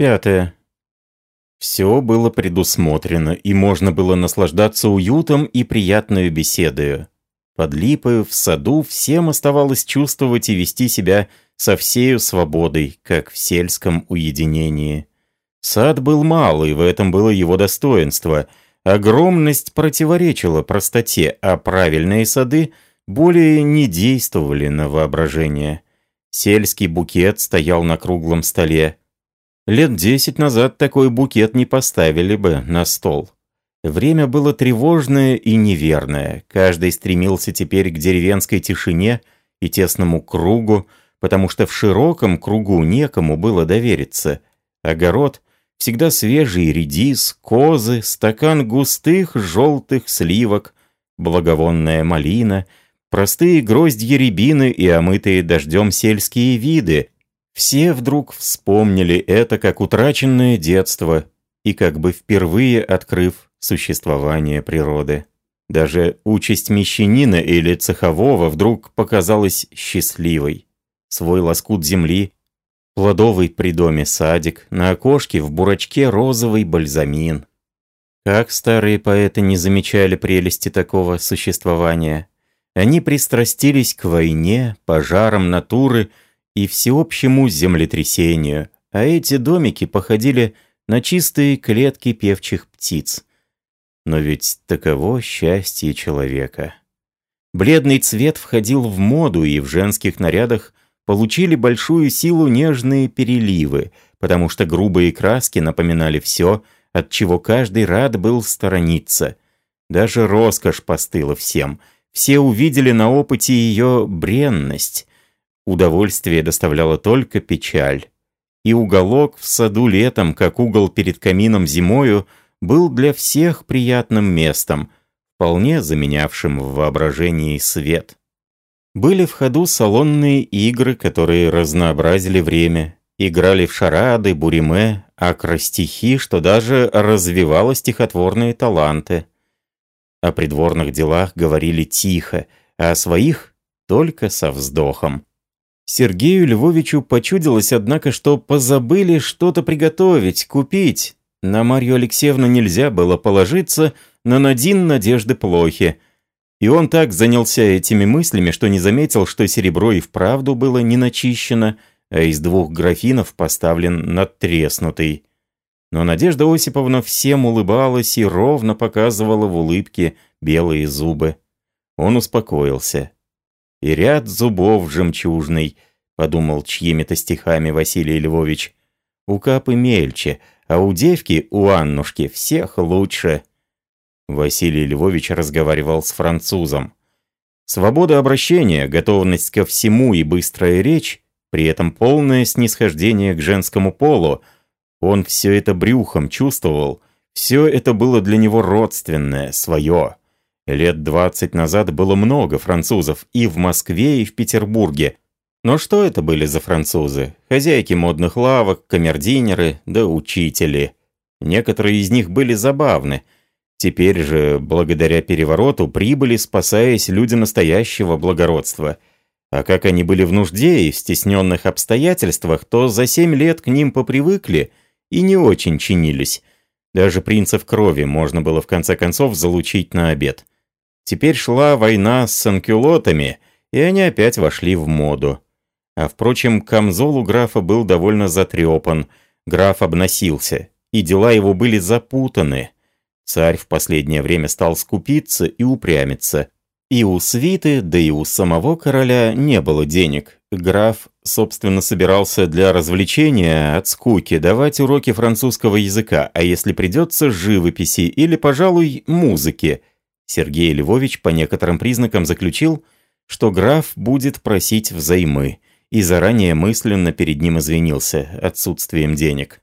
Пятое. Все было предусмотрено, и можно было наслаждаться уютом и приятной беседою. Под липою в саду всем оставалось чувствовать и вести себя со всею свободой, как в сельском уединении. Сад был малый, в этом было его достоинство. Огромность противоречила простоте, а правильные сады более не действовали на воображение. Сельский букет стоял на круглом столе. Лет десять назад такой букет не поставили бы на стол. Время было тревожное и неверное. Каждый стремился теперь к деревенской тишине и тесному кругу, потому что в широком кругу некому было довериться. Огород — всегда свежий редис, козы, стакан густых желтых сливок, благовонная малина, простые гроздья рябины и омытые дождем сельские виды. Все вдруг вспомнили это как утраченное детство и как бы впервые открыв существование природы. Даже участь мещанина или цехового вдруг показалась счастливой свой лоскут земли, плодовый при доме садик, на окошке в бурачке розовый бальзамин. Как старые поэты не замечали прелести такого существования. Они пристрастились к войне, пожарам натуры и всеобщему землетрясению, а эти домики походили на чистые клетки певчих птиц. Но ведь таково счастье человека. Бледный цвет входил в моду, и в женских нарядах получили большую силу нежные переливы, потому что грубые краски напоминали все, от чего каждый рад был сторониться. Даже роскошь постыла всем. Все увидели на опыте ее бренность. Удовольствие доставляло только печаль. И уголок в саду летом, как угол перед камином зимою, был для всех приятным местом, вполне заменявшим в воображении свет. Были в ходу салонные игры, которые разнообразили время. Играли в шарады, буриме, акростихи, что даже развивало стихотворные таланты. О придворных делах говорили тихо, а о своих только со вздохом. Сергею Львовичу почудилось, однако, что позабыли что-то приготовить, купить. На Марью Алексеевну нельзя было положиться, но на Дин надежды плохи — и он так занялся этими мыслями, что не заметил, что серебро и вправду было не начищено, а из двух графинов поставлен надтреснутый. Но Надежда Осиповна всем улыбалась и ровно показывала в улыбке белые зубы. Он успокоился. «И ряд зубов жемчужный», — подумал чьими-то стихами Василий Львович. «У Капы мельче, а у девки, у Аннушки, всех лучше». Василий Львович разговаривал с французом. Свобода обращения, готовность ко всему и быстрая речь, при этом полное снисхождение к женскому полу, он все это брюхом чувствовал, все это было для него родственное, свое. Лет двадцать назад было много французов и в Москве, и в Петербурге. Но что это были за французы? Хозяйки модных лавок, камердинеры, да учители. Некоторые из них были забавны – Теперь же, благодаря перевороту, прибыли, спасаясь люди настоящего благородства. А как они были в нужде и в стесненных обстоятельствах, то за семь лет к ним попривыкли и не очень чинились. Даже принцев крови можно было в конце концов залучить на обед. Теперь шла война с санкюлотами, и они опять вошли в моду. А впрочем, камзол у графа был довольно затрепан, граф обносился, и дела его были запутаны. Царь в последнее время стал скупиться и упрямиться. И у свиты, да и у самого короля не было денег. Граф, собственно, собирался для развлечения от скуки давать уроки французского языка, а если придется, живописи или, пожалуй, музыки. Сергей Львович по некоторым признакам заключил, что граф будет просить взаймы, и заранее мысленно перед ним извинился отсутствием денег.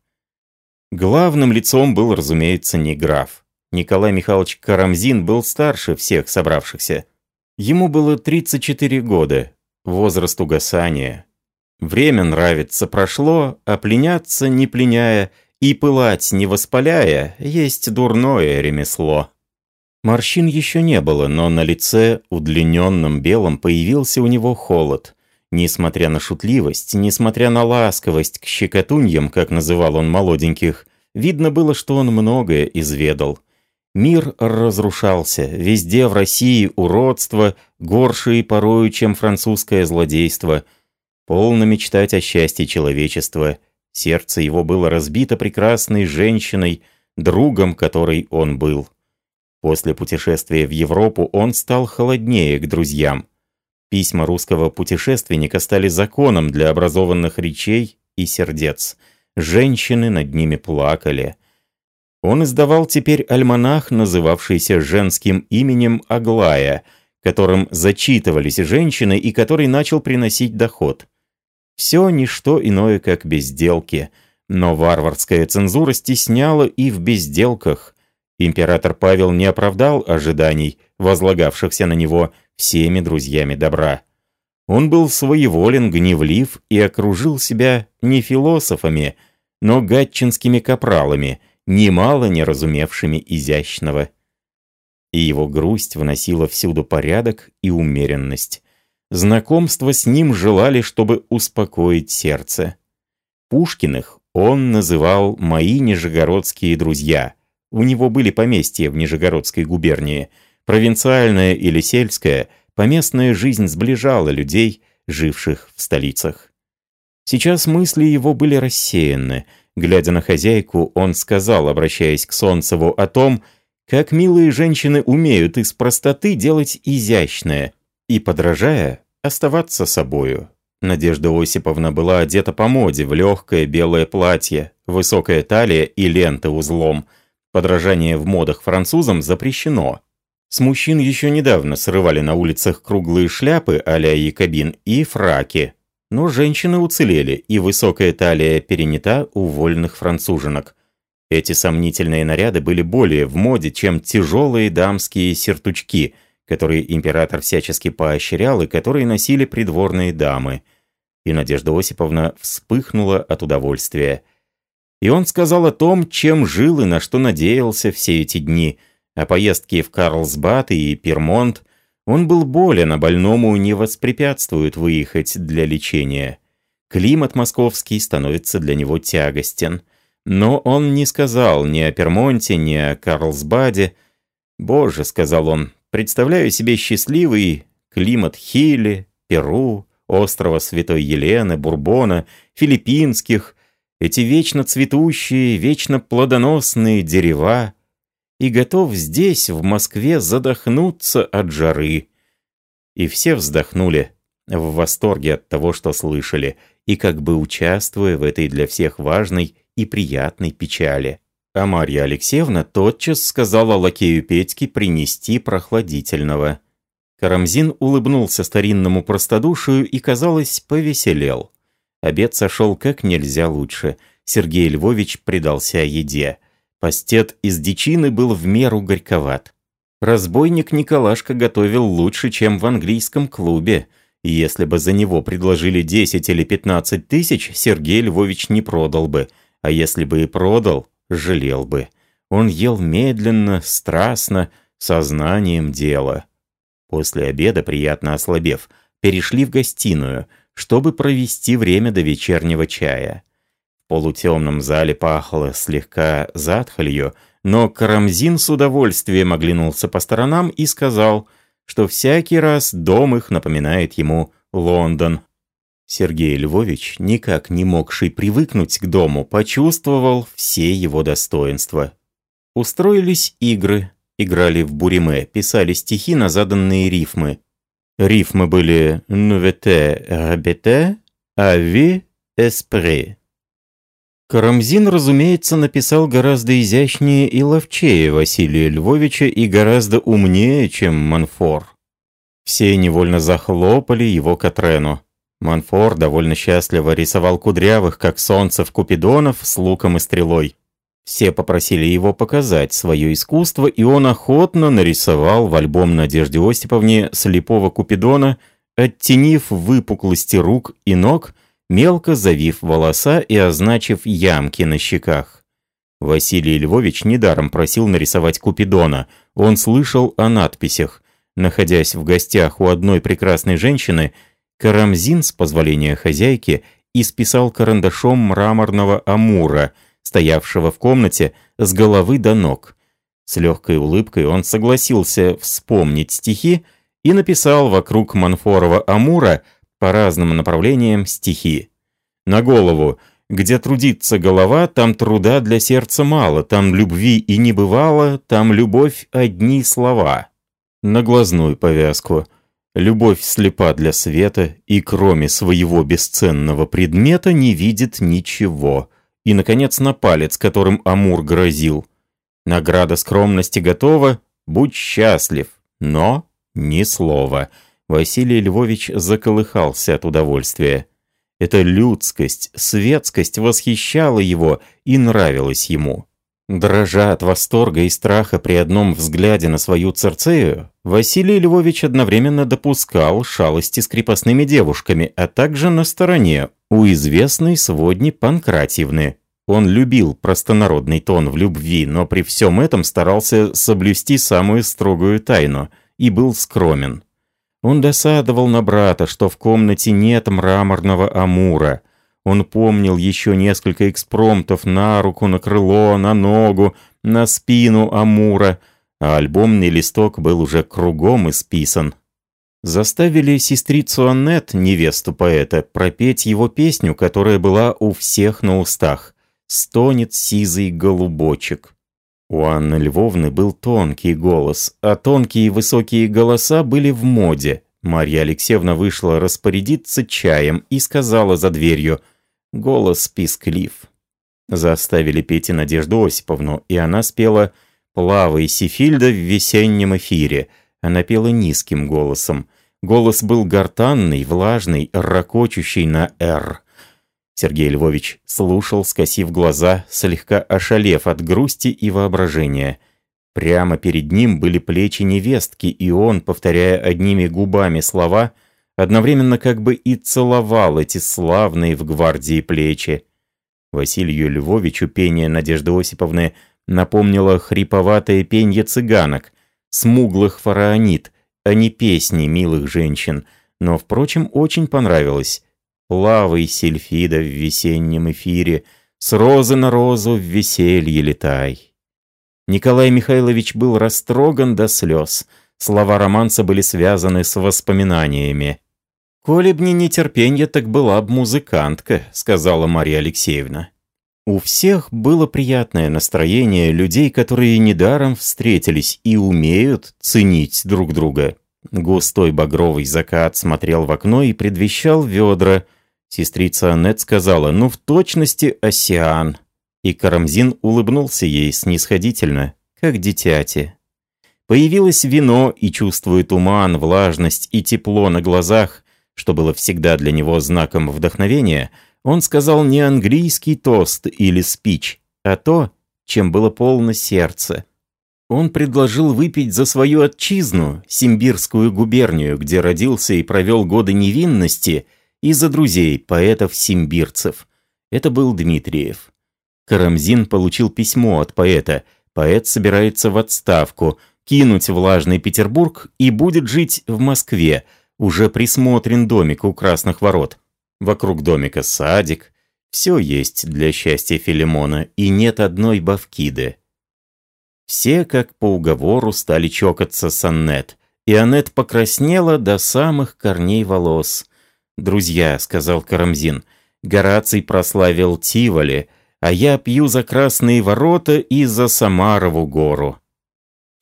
Главным лицом был, разумеется, не граф. Николай Михайлович Карамзин был старше всех собравшихся. Ему было 34 года, возраст угасания. Время нравится прошло, а пленяться не пленяя и пылать не воспаляя есть дурное ремесло. Морщин еще не было, но на лице, удлиненном белом, появился у него холод. Несмотря на шутливость, несмотря на ласковость к щекотуньям, как называл он молоденьких, видно было, что он многое изведал. Мир разрушался, везде в России уродство, горше и порою, чем французское злодейство. Полно мечтать о счастье человечества. Сердце его было разбито прекрасной женщиной, другом которой он был. После путешествия в Европу он стал холоднее к друзьям. Письма русского путешественника стали законом для образованных речей и сердец. Женщины над ними плакали. Он издавал теперь альманах, называвшийся женским именем Аглая, которым зачитывались женщины и который начал приносить доход. Все ничто иное, как безделки, но варварская цензура стесняла и в безделках. Император Павел не оправдал ожиданий, возлагавшихся на него всеми друзьями добра. Он был своеволен, гневлив и окружил себя не философами, но гатчинскими капралами, немало не разумевшими изящного. И его грусть вносила всюду порядок и умеренность. Знакомство с ним желали, чтобы успокоить сердце. Пушкиных он называл «мои нижегородские друзья», у него были поместья в Нижегородской губернии. Провинциальная или сельская, поместная жизнь сближала людей, живших в столицах. Сейчас мысли его были рассеяны. Глядя на хозяйку, он сказал, обращаясь к Солнцеву, о том, как милые женщины умеют из простоты делать изящное и, подражая, оставаться собою. Надежда Осиповна была одета по моде в легкое белое платье, высокая талия и лента узлом – Подражание в модах французам запрещено. С мужчин еще недавно срывали на улицах круглые шляпы а-ля якобин и фраки. Но женщины уцелели, и высокая талия перенята у вольных француженок. Эти сомнительные наряды были более в моде, чем тяжелые дамские сертучки, которые император всячески поощрял и которые носили придворные дамы. И Надежда Осиповна вспыхнула от удовольствия – и он сказал о том, чем жил и на что надеялся все эти дни. О поездке в Карлсбад и Пермонт. Он был болен, а больному не воспрепятствует выехать для лечения. Климат московский становится для него тягостен. Но он не сказал ни о Пермонте, ни о Карлсбаде. «Боже», — сказал он, — «представляю себе счастливый климат Хили, Перу, острова Святой Елены, Бурбона, филиппинских, эти вечно цветущие, вечно плодоносные дерева, и готов здесь, в Москве, задохнуться от жары. И все вздохнули в восторге от того, что слышали, и как бы участвуя в этой для всех важной и приятной печали. А Марья Алексеевна тотчас сказала лакею Петьке принести прохладительного. Карамзин улыбнулся старинному простодушию и, казалось, повеселел. Обед сошел как нельзя лучше. Сергей Львович предался еде. Пастет из дичины был в меру горьковат. Разбойник Николашка готовил лучше, чем в английском клубе. И если бы за него предложили 10 или 15 тысяч, Сергей Львович не продал бы. А если бы и продал, жалел бы. Он ел медленно, страстно, сознанием дела. После обеда, приятно ослабев, перешли в гостиную – чтобы провести время до вечернего чая. В полутемном зале пахло слегка затхлью, но Карамзин с удовольствием оглянулся по сторонам и сказал, что всякий раз дом их напоминает ему Лондон. Сергей Львович, никак не могший привыкнуть к дому, почувствовал все его достоинства. Устроились игры, играли в буриме, писали стихи на заданные рифмы. Рифмы были «нувете рабете», «ави эспре». Карамзин, разумеется, написал гораздо изящнее и ловчее Василия Львовича и гораздо умнее, чем Манфор. Все невольно захлопали его Катрену. Манфор довольно счастливо рисовал кудрявых, как солнце в Купидонов, с луком и стрелой. Все попросили его показать свое искусство, и он охотно нарисовал в альбом Надежде Остиповне слепого Купидона, оттенив выпуклости рук и ног, мелко завив волоса и означив ямки на щеках. Василий Львович недаром просил нарисовать Купидона. Он слышал о надписях. Находясь в гостях у одной прекрасной женщины, Карамзин, с позволения хозяйки, исписал карандашом мраморного амура, стоявшего в комнате с головы до ног. С легкой улыбкой он согласился вспомнить стихи и написал вокруг Манфорова амура по разным направлениям стихи. На голову «Где трудится голова, там труда для сердца мало, там любви и не бывало, там любовь одни слова». На глазную повязку – Любовь слепа для света и кроме своего бесценного предмета не видит ничего. И, наконец, на палец, которым Амур грозил. Награда скромности готова, будь счастлив, но ни слова. Василий Львович заколыхался от удовольствия. Эта людскость, светскость восхищала его и нравилась ему. Дрожа от восторга и страха при одном взгляде на свою Церцею, Василий Львович одновременно допускал шалости с крепостными девушками, а также на стороне у известной сводни Панкратьевны. Он любил простонародный тон в любви, но при всем этом старался соблюсти самую строгую тайну и был скромен. Он досадовал на брата, что в комнате нет мраморного амура, он помнил еще несколько экспромтов на руку, на крыло, на ногу, на спину Амура, а альбомный листок был уже кругом исписан. Заставили сестрицу Аннет, невесту поэта, пропеть его песню, которая была у всех на устах. «Стонет сизый голубочек». У Анны Львовны был тонкий голос, а тонкие высокие голоса были в моде. Марья Алексеевна вышла распорядиться чаем и сказала за дверью – Голос писклив. Заставили петь и Надежду Осиповну, и она спела «Плавай, Сифильда» в весеннем эфире. Она пела низким голосом. Голос был гортанный, влажный, ракочущий на «Р». Сергей Львович слушал, скосив глаза, слегка ошалев от грусти и воображения. Прямо перед ним были плечи невестки, и он, повторяя одними губами слова — одновременно как бы и целовал эти славные в гвардии плечи. Василию Львовичу пение Надежды Осиповны напомнило хриповатое пенье цыганок, смуглых фараонит, а не песни милых женщин, но, впрочем, очень понравилось. Плавай, сельфида, в весеннем эфире, с розы на розу в веселье летай. Николай Михайлович был растроган до слез. Слова романса были связаны с воспоминаниями. «Коли б не нетерпенье, так была б музыкантка», — сказала Марья Алексеевна. У всех было приятное настроение людей, которые недаром встретились и умеют ценить друг друга. Густой багровый закат смотрел в окно и предвещал ведра. Сестрица Аннет сказала, ну в точности осиан. И Карамзин улыбнулся ей снисходительно, как дитяти. Появилось вино, и, чувствуя туман, влажность и тепло на глазах, что было всегда для него знаком вдохновения, он сказал не английский тост или спич, а то, чем было полно сердце. Он предложил выпить за свою отчизну, Симбирскую губернию, где родился и провел годы невинности, и за друзей, поэтов-симбирцев. Это был Дмитриев. Карамзин получил письмо от поэта. Поэт собирается в отставку, кинуть влажный Петербург и будет жить в Москве, уже присмотрен домик у Красных Ворот. Вокруг домика садик. Все есть для счастья Филимона, и нет одной бавкиды. Все, как по уговору, стали чокаться с Аннет, и Аннет покраснела до самых корней волос. «Друзья», — сказал Карамзин, — «Гораций прославил Тиволи, а я пью за Красные Ворота и за Самарову гору».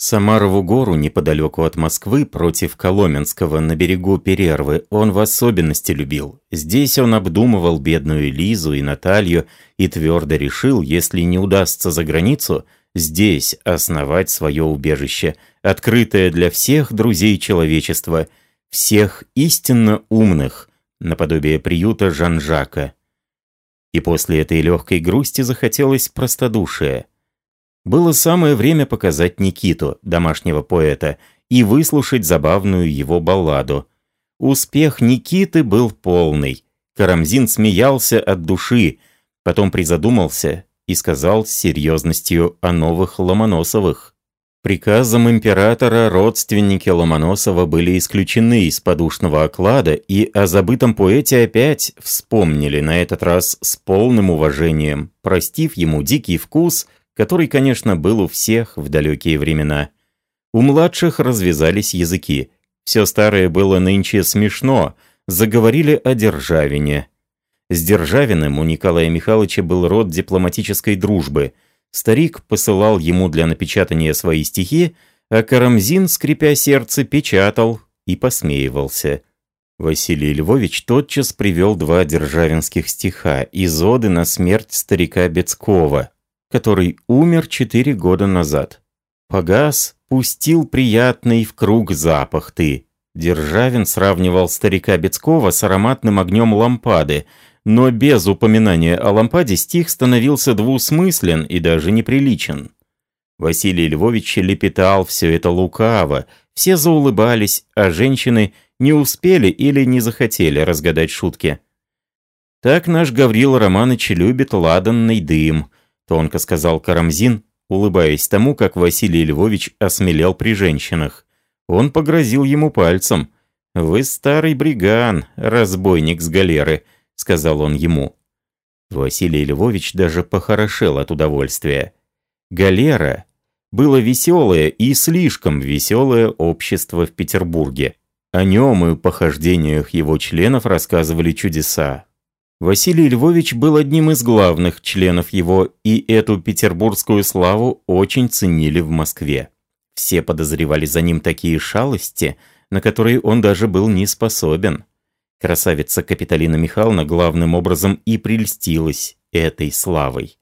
Самарову гору неподалеку от Москвы, против Коломенского, на берегу Перервы, он в особенности любил. Здесь он обдумывал бедную Лизу и Наталью и твердо решил, если не удастся за границу, здесь основать свое убежище, открытое для всех друзей человечества, всех истинно умных, наподобие приюта Жан-Жака. И после этой легкой грусти захотелось простодушия – было самое время показать Никиту, домашнего поэта, и выслушать забавную его балладу. Успех Никиты был полный. Карамзин смеялся от души, потом призадумался и сказал с серьезностью о новых Ломоносовых. Приказом императора родственники Ломоносова были исключены из подушного оклада и о забытом поэте опять вспомнили, на этот раз с полным уважением, простив ему дикий вкус, который, конечно, был у всех в далекие времена. У младших развязались языки. Все старое было нынче смешно, заговорили о Державине. С Державиным у Николая Михайловича был род дипломатической дружбы – Старик посылал ему для напечатания свои стихи, а Карамзин, скрипя сердце, печатал и посмеивался. Василий Львович тотчас привел два державинских стиха из оды на смерть старика Бецкова, который умер четыре года назад. «Погас, пустил приятный в круг запах ты». Державин сравнивал старика Бецкова с ароматным огнем лампады, но без упоминания о лампаде стих становился двусмыслен и даже неприличен. Василий Львович лепетал все это лукаво, все заулыбались, а женщины не успели или не захотели разгадать шутки. «Так наш Гаврил Романыч любит ладанный дым», — тонко сказал Карамзин, улыбаясь тому, как Василий Львович осмелел при женщинах. Он погрозил ему пальцем. «Вы старый бриган, разбойник с галеры», — сказал он ему. Василий Львович даже похорошел от удовольствия. Галера было веселое и слишком веселое общество в Петербурге. О нем и похождениях его членов рассказывали чудеса. Василий Львович был одним из главных членов его, и эту петербургскую славу очень ценили в Москве. Все подозревали за ним такие шалости, на которые он даже был не способен. Красавица Капитолина Михайловна главным образом и прельстилась этой славой.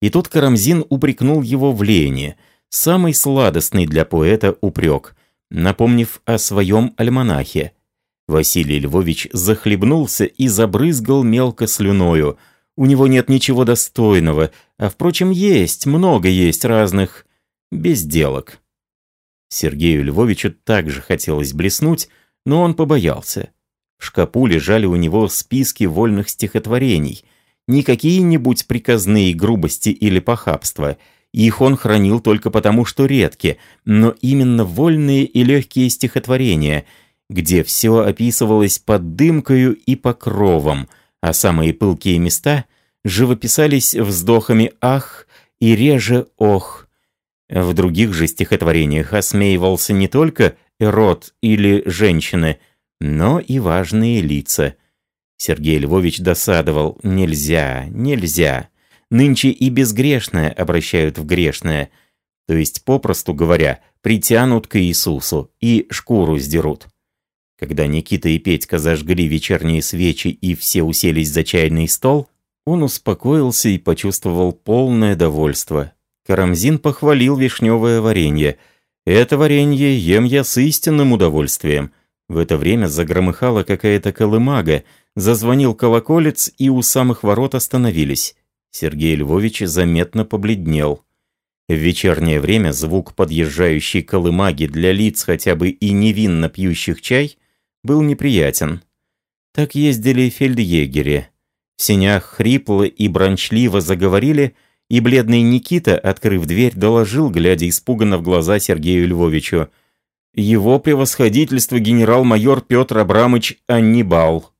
И тут Карамзин упрекнул его в лени, самый сладостный для поэта упрек, напомнив о своем альманахе. Василий Львович захлебнулся и забрызгал мелко слюною. У него нет ничего достойного, а, впрочем, есть, много есть разных безделок. Сергею Львовичу также хотелось блеснуть, но он побоялся. В шкапу лежали у него списки вольных стихотворений. Не какие-нибудь приказные грубости или похабства. Их он хранил только потому, что редки, но именно вольные и легкие стихотворения, где все описывалось под дымкою и покровом, а самые пылкие места живописались вздохами «ах» и реже «ох». В других же стихотворениях осмеивался не только эрот или женщины – но и важные лица. Сергей Львович досадовал «нельзя, нельзя». Нынче и безгрешное обращают в грешное, то есть, попросту говоря, притянут к Иисусу и шкуру сдерут. Когда Никита и Петька зажгли вечерние свечи и все уселись за чайный стол, он успокоился и почувствовал полное довольство. Карамзин похвалил вишневое варенье. «Это варенье ем я с истинным удовольствием. В это время загромыхала какая-то колымага, зазвонил колоколец, и у самых ворот остановились. Сергей Львович заметно побледнел. В вечернее время звук подъезжающей колымаги для лиц хотя бы и невинно пьющих чай был неприятен. Так ездили фельдъегери. В сенях хрипло и брончливо заговорили, и бледный Никита, открыв дверь, доложил, глядя испуганно в глаза Сергею Львовичу – его превосходительство генерал-майор Петр Абрамович Аннибал.